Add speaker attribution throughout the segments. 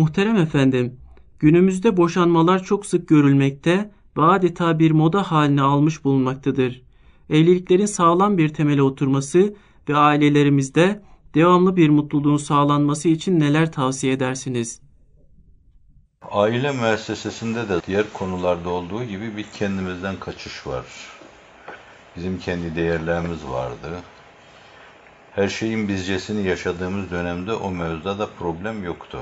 Speaker 1: Muhterem efendim, günümüzde boşanmalar çok sık görülmekte ve adeta bir moda haline almış bulunmaktadır. Evliliklerin sağlam bir temele oturması ve ailelerimizde devamlı bir mutluluğun sağlanması için neler tavsiye edersiniz?
Speaker 2: Aile müessesesinde de diğer konularda olduğu gibi bir kendimizden kaçış var. Bizim kendi değerlerimiz vardı. Her şeyin bizcesini yaşadığımız dönemde o mevzuda da problem yoktu.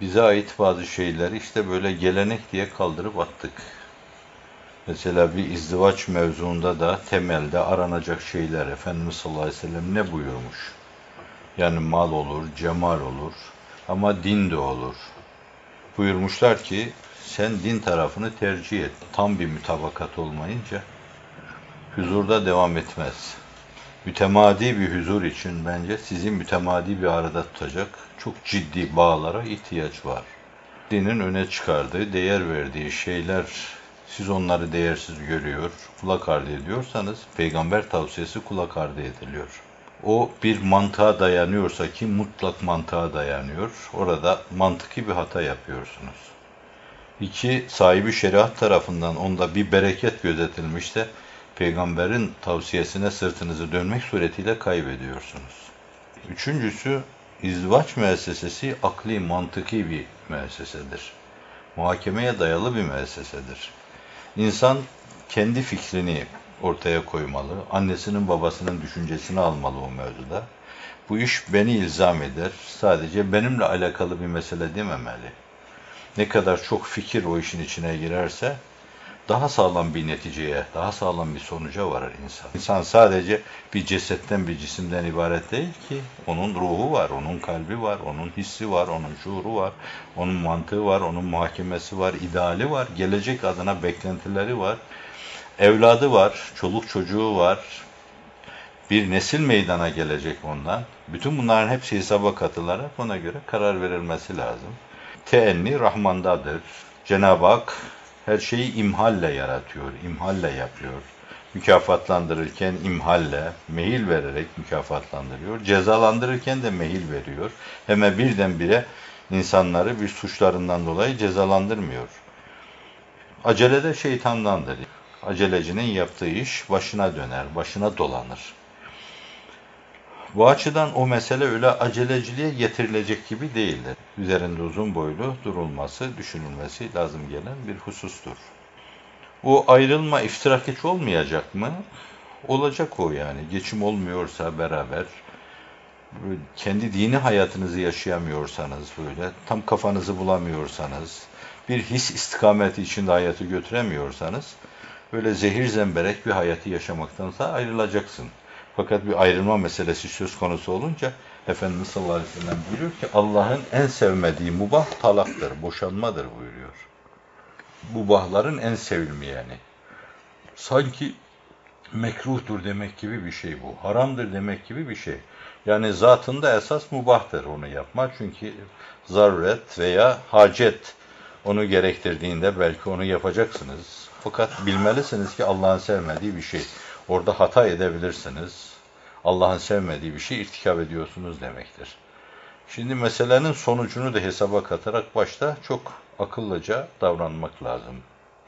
Speaker 2: Bize ait bazı şeyleri işte böyle gelenek diye kaldırıp attık. Mesela bir izdivaç mevzuunda da temelde aranacak şeyler Efendimiz sallallahu aleyhi ve sellem ne buyurmuş? Yani mal olur, cemal olur ama din de olur. Buyurmuşlar ki sen din tarafını tercih et. Tam bir mütabakat olmayınca huzurda devam etmez. Mütemadi bir huzur için bence sizi mütemadi bir arada tutacak çok ciddi bağlara ihtiyaç var. Dinin öne çıkardığı, değer verdiği şeyler siz onları değersiz görüyor, kulak ardı ediyorsanız peygamber tavsiyesi kulak ardı ediliyor. O bir mantığa dayanıyorsa ki mutlak mantığa dayanıyor, orada mantıki bir hata yapıyorsunuz. İki, sahibi şeriat tarafından onda bir bereket gözetilmişse peygamberin tavsiyesine sırtınızı dönmek suretiyle kaybediyorsunuz. Üçüncüsü, izdivaç müessesesi akli, mantıki bir müessesedir. Muhakemeye dayalı bir müessesedir. İnsan kendi fikrini ortaya koymalı, annesinin babasının düşüncesini almalı o mevzuda. Bu iş beni ilzam eder, sadece benimle alakalı bir mesele dememeli. Ne kadar çok fikir o işin içine girerse, daha sağlam bir neticeye, daha sağlam bir sonuca varır insan. İnsan sadece bir cesetten, bir cisimden ibaret değil ki. Onun ruhu var, onun kalbi var, onun hissi var, onun şuuru var, onun mantığı var, onun muhakemesi var, ideali var, gelecek adına beklentileri var. Evladı var, çoluk çocuğu var, bir nesil meydana gelecek ondan. Bütün bunların hepsi hesaba katılarak ona göre karar verilmesi lazım. Teenni Rahman'dadır. Cenab-ı Hak her şeyi imhalle yaratıyor, imhalle yapıyor. Mükafatlandırırken imhalle, mehil vererek mükafatlandırıyor. Cezalandırırken de mehil veriyor. Hemen birdenbire insanları bir suçlarından dolayı cezalandırmıyor. Acele de şeytandandır. Acelecinin yaptığı iş başına döner, başına dolanır. Bu açıdan o mesele öyle aceleciliğe getirilecek gibi değildir. Üzerinde uzun boylu durulması, düşünülmesi lazım gelen bir husustur. O ayrılma iftirak hiç olmayacak mı? Olacak o yani. Geçim olmuyorsa beraber, kendi dini hayatınızı yaşayamıyorsanız böyle, tam kafanızı bulamıyorsanız, bir his istikameti içinde hayatı götüremiyorsanız, böyle zehir zemberek bir hayatı yaşamaktansa ayrılacaksın. Fakat bir ayrılma meselesi söz konusu olunca Efendimiz sallallahu aleyhi ve sellem buyuruyor ki Allah'ın en sevmediği mubah talaktır, boşanmadır buyuruyor. Mubahların en sevilmeyeni. Sanki mekruhtur demek gibi bir şey bu. Haramdır demek gibi bir şey. Yani zatında esas mubahtır onu yapma. Çünkü zaruret veya hacet onu gerektirdiğinde belki onu yapacaksınız. Fakat bilmelisiniz ki Allah'ın sevmediği bir şey. Orada hata edebilirsiniz. Allah'ın sevmediği bir şey irtikap ediyorsunuz demektir. Şimdi meselenin sonucunu da hesaba katarak başta çok akıllıca davranmak lazım.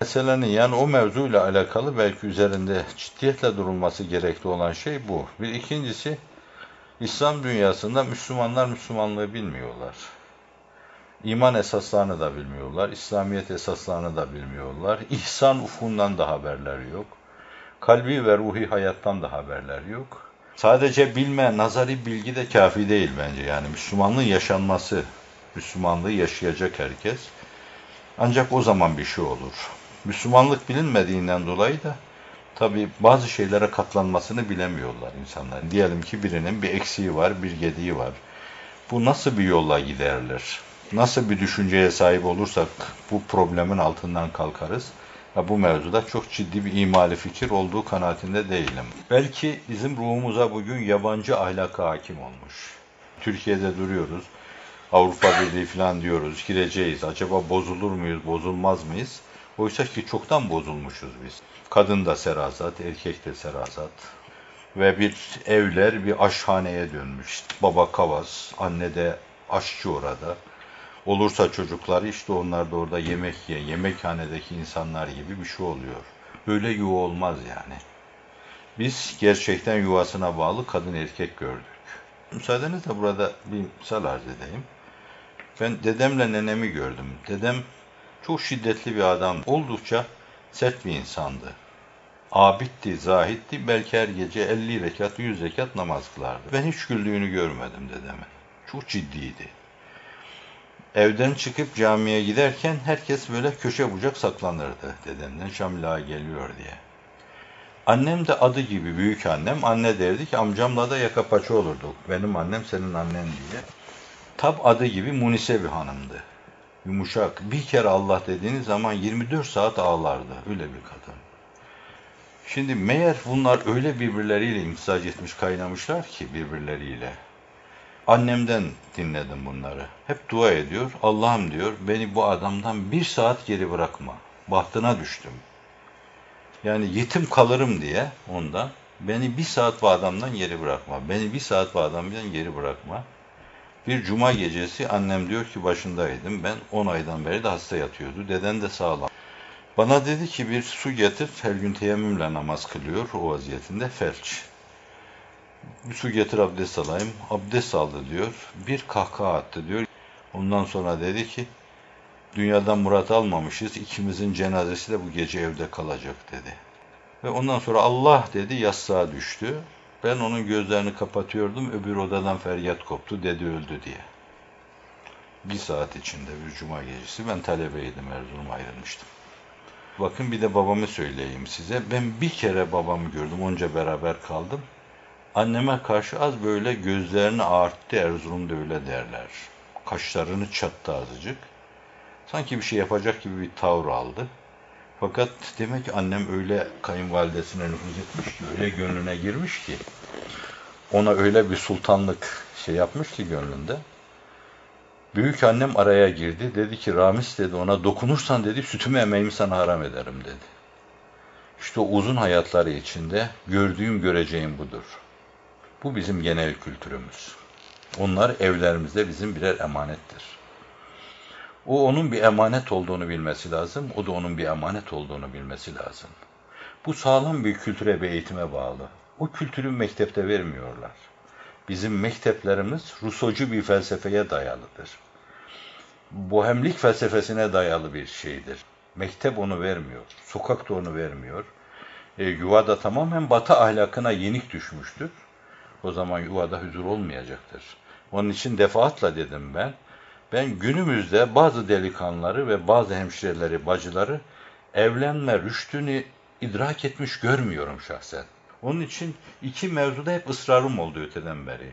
Speaker 2: Meselenin yani o mevzuyla alakalı belki üzerinde ciddiyetle durulması gerekli olan şey bu. Bir ikincisi İslam dünyasında Müslümanlar Müslümanlığı bilmiyorlar. İman esaslarını da bilmiyorlar, İslamiyet esaslarını da bilmiyorlar. İhsan ufkundan da haberler yok. Kalbi ve ruhi hayattan da haberler yok. Sadece bilme, nazari bilgi de kafi değil bence. Yani Müslümanlığın yaşanması, Müslümanlığı yaşayacak herkes. Ancak o zaman bir şey olur. Müslümanlık bilinmediğinden dolayı da tabi bazı şeylere katlanmasını bilemiyorlar insanlar. Diyelim ki birinin bir eksiği var, bir gediği var. Bu nasıl bir yolla giderilir? Nasıl bir düşünceye sahip olursak bu problemin altından kalkarız? Ya bu mevzuda çok ciddi bir imali fikir olduğu kanaatinde değilim. Belki bizim ruhumuza bugün yabancı ahlaka hakim olmuş. Türkiye'de duruyoruz. Avrupa Birliği falan diyoruz. Gireceğiz. Acaba bozulur muyuz, bozulmaz mıyız? Oysa ki çoktan bozulmuşuz biz. Kadın da serazat, erkek de serazat. Ve bir evler bir aşhaneye dönmüş. Baba kavas, anne de aşçı orada. Olursa çocukları işte onlar da orada yemek yiyen, yemekhanedeki insanlar gibi bir şey oluyor. Böyle yuva olmaz yani. Biz gerçekten yuvasına bağlı kadın erkek gördük. Müsaadenizle burada bir misal arz edeyim. Ben dedemle nenemi gördüm. Dedem çok şiddetli bir adam. Oldukça sert bir insandı. Abitti, zahitti. Belki her gece 50 rekat, 100 rekat namaz kılardı. Ben hiç güldüğünü görmedim dedemin. Çok ciddiydi. Evden çıkıp camiye giderken herkes böyle köşe bucak saklanırdı dedemden Şamil geliyor diye. Annem de adı gibi büyük annem. Anne derdi ki amcamla da yaka paça olurduk. Benim annem senin annen diye. Tab adı gibi Munise bir hanımdı. Yumuşak. Bir kere Allah dediğiniz zaman 24 saat ağlardı. Öyle bir kadın. Şimdi meğer bunlar öyle birbirleriyle imtizac etmiş kaynamışlar ki birbirleriyle. Annemden dinledim bunları. Hep dua ediyor. Allah'ım diyor beni bu adamdan bir saat geri bırakma. Bahtına düştüm. Yani yetim kalırım diye ondan. Beni bir saat bu adamdan geri bırakma. Beni bir saat bu adamdan geri bırakma. Bir cuma gecesi annem diyor ki başındaydım. Ben 10 aydan beri de hasta yatıyordu. Deden de sağlam. Bana dedi ki bir su getir. Her gün teyemmümle namaz kılıyor o vaziyetinde felç. Bir su getir abdest alayım. Abdest aldı diyor. Bir kahkaha attı diyor. Ondan sonra dedi ki dünyadan murat almamışız. İkimizin cenazesi de bu gece evde kalacak dedi. Ve ondan sonra Allah dedi yassağa düştü. Ben onun gözlerini kapatıyordum. Öbür odadan feryat koptu. Dedi öldü diye. Bir saat içinde bir cuma gecesi ben talebeydim Erzurum'a ayrılmıştım. Bakın bir de babamı söyleyeyim size. Ben bir kere babamı gördüm. Onca beraber kaldım. Anneme karşı az böyle gözlerini ağarttı. Erzurum'da öyle derler. Kaşlarını çattı azıcık. Sanki bir şey yapacak gibi bir tavır aldı. Fakat demek ki annem öyle kayınvalidesine nüfuz etmiş ki, öyle gönlüne girmiş ki, ona öyle bir sultanlık şey yapmış ki gönlünde. Büyük annem araya girdi. Dedi ki Ramiz dedi ona dokunursan dedi sütümü emeğimi sana haram ederim dedi. İşte uzun hayatları içinde gördüğüm göreceğim budur. Bu bizim genel kültürümüz. Onlar evlerimizde bizim birer emanettir. O onun bir emanet olduğunu bilmesi lazım. O da onun bir emanet olduğunu bilmesi lazım. Bu sağlam bir kültüre ve eğitime bağlı. O kültürü mektepte vermiyorlar. Bizim mekteplerimiz Rusocu bir felsefeye dayalıdır. Bohemlik felsefesine dayalı bir şeydir. Mektep onu vermiyor. Sokak da onu vermiyor. E, yuvada tamamen batı ahlakına yenik düşmüştür. O zaman yuvada huzur olmayacaktır. Onun için defaatla dedim ben. Ben günümüzde bazı delikanlıları ve bazı hemşireleri, bacıları evlenme rüştünü idrak etmiş görmüyorum şahsen. Onun için iki mevzuda hep ısrarım oldu öteden beri.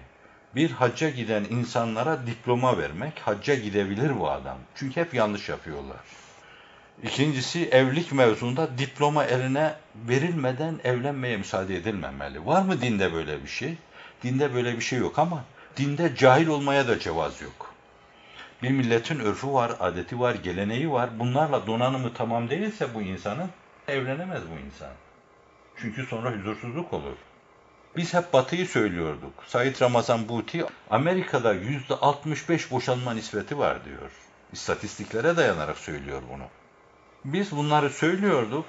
Speaker 2: Bir hacca giden insanlara diploma vermek, hacca gidebilir bu adam. Çünkü hep yanlış yapıyorlar. İkincisi evlilik mevzunda diploma eline verilmeden evlenmeye müsaade edilmemeli. Var mı dinde böyle bir şey? Dinde böyle bir şey yok ama dinde cahil olmaya da cevaz yok. Bir milletin örfü var, adeti var, geleneği var. Bunlarla donanımı tamam değilse bu insanın evlenemez bu insan. Çünkü sonra huzursuzluk olur. Biz hep batıyı söylüyorduk. Said Ramazan Buti Amerika'da yüzde 65 boşanma nispeti var diyor. İstatistiklere dayanarak söylüyor bunu. Biz bunları söylüyorduk.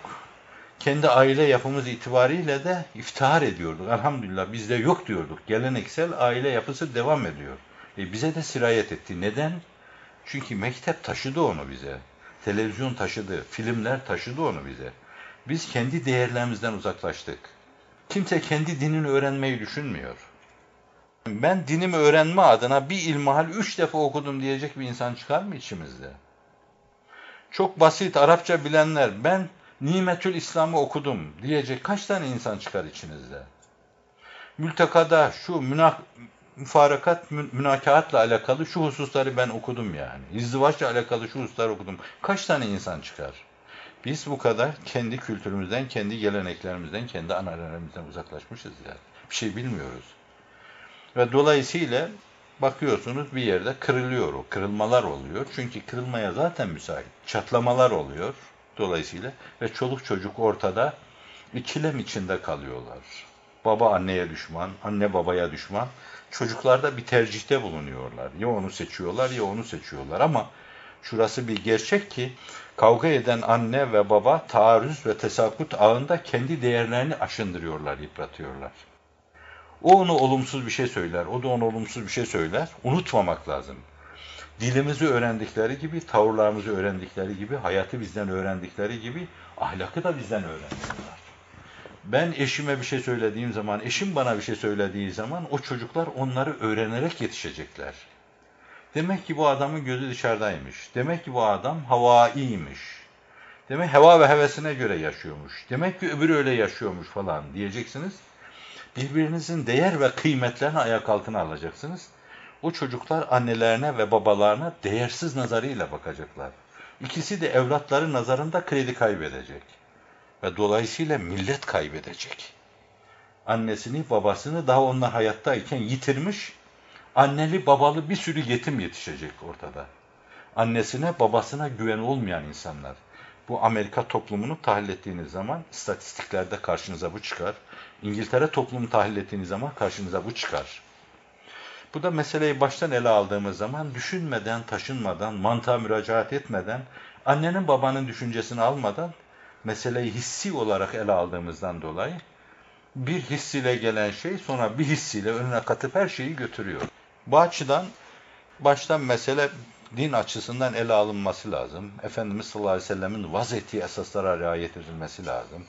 Speaker 2: Kendi aile yapımız itibariyle de iftihar ediyorduk. Elhamdülillah bizde yok diyorduk. Geleneksel aile yapısı devam ediyor. E bize de sirayet etti. Neden? Çünkü mektep taşıdı onu bize. Televizyon taşıdı, filmler taşıdı onu bize. Biz kendi değerlerimizden uzaklaştık. Kimse kendi dinini öğrenmeyi düşünmüyor. Ben dinimi öğrenme adına bir ilmihal üç defa okudum diyecek bir insan çıkar mı içimizde? Çok basit Arapça bilenler ben Nimetül İslam'ı okudum diyecek kaç tane insan çıkar içinizde? Mültekada şu münak müfarakat, münakaatla alakalı şu hususları ben okudum yani. İzdivaçla alakalı şu hususları okudum. Kaç tane insan çıkar? Biz bu kadar kendi kültürümüzden, kendi geleneklerimizden, kendi anarelerimizden uzaklaşmışız yani. Bir şey bilmiyoruz. Ve dolayısıyla bakıyorsunuz bir yerde kırılıyor o, kırılmalar oluyor. Çünkü kırılmaya zaten müsait. Çatlamalar oluyor dolayısıyla ve çoluk çocuk ortada ikilem içinde kalıyorlar. Baba anneye düşman, anne babaya düşman Çocuklarda bir tercihte bulunuyorlar. Ya onu seçiyorlar ya onu seçiyorlar ama şurası bir gerçek ki kavga eden anne ve baba taarruz ve tesakut ağında kendi değerlerini aşındırıyorlar, yıpratıyorlar. O onu olumsuz bir şey söyler, o da ona olumsuz bir şey söyler. Unutmamak lazım. Dilimizi öğrendikleri gibi, tavırlarımızı öğrendikleri gibi, hayatı bizden öğrendikleri gibi ahlakı da bizden öğreniyorlar. Ben eşime bir şey söylediğim zaman, eşim bana bir şey söylediği zaman o çocuklar onları öğrenerek yetişecekler. Demek ki bu adamın gözü dışarıdaymış. Demek ki bu adam havaiymiş. Demek heva ve hevesine göre yaşıyormuş. Demek ki öbürü öyle yaşıyormuş falan diyeceksiniz. Birbirinizin değer ve kıymetlerini ayak altına alacaksınız. O çocuklar annelerine ve babalarına değersiz nazarıyla bakacaklar. İkisi de evlatları nazarında kredi kaybedecek. Ve dolayısıyla millet kaybedecek. Annesini, babasını daha onlar hayattayken yitirmiş, anneli babalı bir sürü yetim yetişecek ortada. Annesine, babasına güven olmayan insanlar. Bu Amerika toplumunu tahlil ettiğiniz zaman istatistiklerde karşınıza bu çıkar. İngiltere toplumunu tahlil ettiğiniz zaman karşınıza bu çıkar. Bu da meseleyi baştan ele aldığımız zaman düşünmeden, taşınmadan, mantığa müracaat etmeden, annenin babanın düşüncesini almadan meseleyi hissi olarak ele aldığımızdan dolayı bir hissiyle gelen şey sonra bir hissiyle önüne katıp her şeyi götürüyor. Bu açıdan baştan mesele din açısından ele alınması lazım. Efendimiz sallallahu aleyhi ve sellemin vaz ettiği esaslara riayet edilmesi lazım.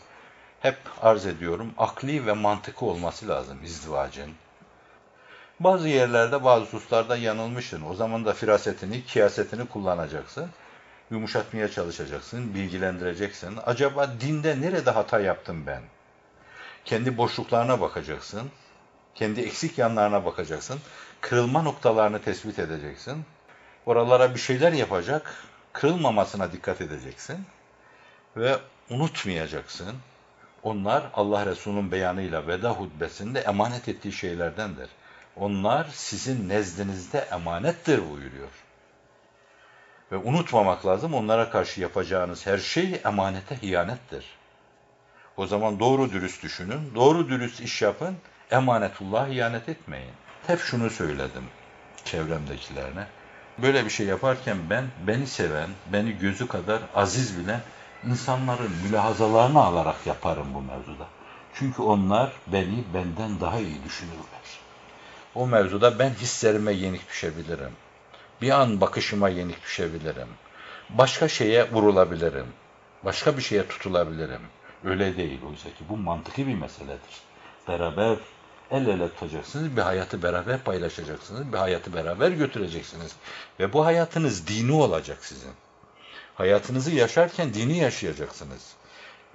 Speaker 2: Hep arz ediyorum, akli ve mantıklı olması lazım izdivacın. Bazı yerlerde, bazı hususlarda yanılmışsın. O zaman da firasetini, kiyasetini kullanacaksın. Yumuşatmaya çalışacaksın, bilgilendireceksin. Acaba dinde nerede hata yaptım ben? Kendi boşluklarına bakacaksın. Kendi eksik yanlarına bakacaksın. Kırılma noktalarını tespit edeceksin. Oralara bir şeyler yapacak. Kırılmamasına dikkat edeceksin. Ve unutmayacaksın. Onlar Allah Resulü'nün beyanıyla veda hutbesinde emanet ettiği şeylerdendir. Onlar sizin nezdinizde emanettir buyuruyor. Ve unutmamak lazım onlara karşı yapacağınız her şey emanete hiyanettir. O zaman doğru dürüst düşünün, doğru dürüst iş yapın, emanetullah hiyanet etmeyin. Hep şunu söyledim çevremdekilerine. Böyle bir şey yaparken ben, beni seven, beni gözü kadar aziz bilen insanların mülahazalarını alarak yaparım bu mevzuda. Çünkü onlar beni benden daha iyi düşünürler. O mevzuda ben hislerime yenik düşebilirim. Bir an bakışıma yenik düşebilirim. Başka şeye vurulabilirim. Başka bir şeye tutulabilirim. Öyle değil oysa ki bu mantıklı bir meseledir. Beraber el ele tutacaksınız, bir hayatı beraber paylaşacaksınız, bir hayatı beraber götüreceksiniz. Ve bu hayatınız dini olacak sizin. Hayatınızı yaşarken dini yaşayacaksınız.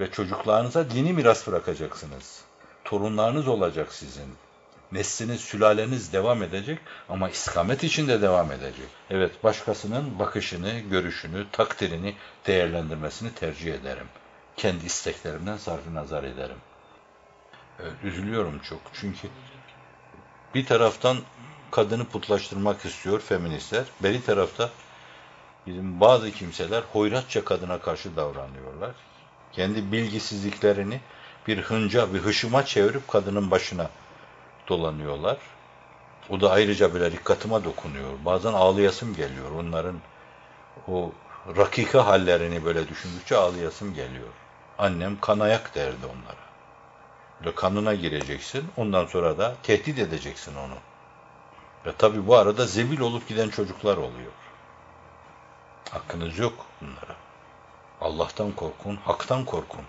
Speaker 2: Ve çocuklarınıza dini miras bırakacaksınız. Torunlarınız olacak sizin. Nesliniz, sülaleniz devam edecek ama istikamet içinde devam edecek. Evet, başkasının bakışını, görüşünü, takdirini değerlendirmesini tercih ederim. Kendi isteklerimden sarfı nazar ederim. Evet, üzülüyorum çok çünkü bir taraftan kadını putlaştırmak istiyor feministler, beri tarafta bizim bazı kimseler hoyratça kadına karşı davranıyorlar. Kendi bilgisizliklerini bir hınca, bir hışıma çevirip kadının başına dolanıyorlar. O da ayrıca böyle dikkatime dokunuyor. Bazen ağlayasım geliyor. Onların o rakika hallerini böyle düşündükçe ağlayasım geliyor. Annem kanayak derdi onlara. Böyle kanına gireceksin. Ondan sonra da tehdit edeceksin onu. Ve tabi bu arada zebil olup giden çocuklar oluyor. Hakkınız yok bunlara. Allah'tan korkun, haktan korkun.